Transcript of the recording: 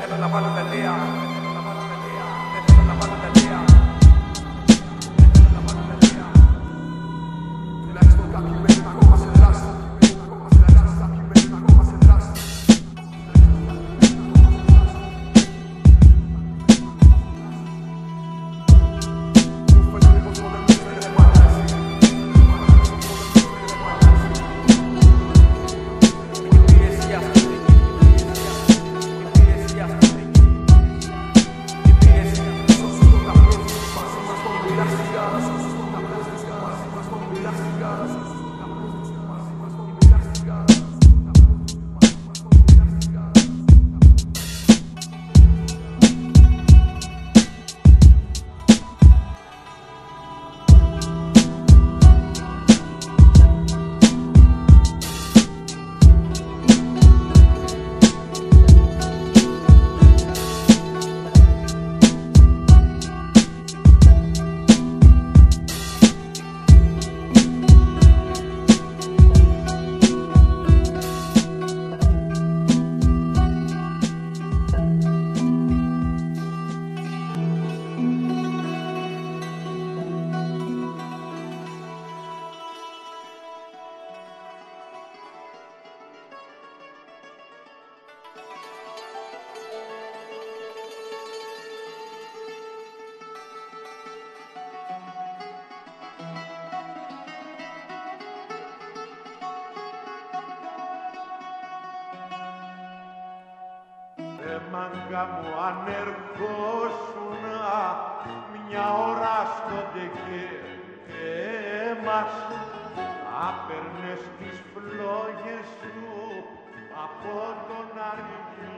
que te la van a maravilhosos. Ρε μάγκα μου αν μια ώρα στο τεκέ μας άπερνες τις φλόγες σου από τον αριθμό.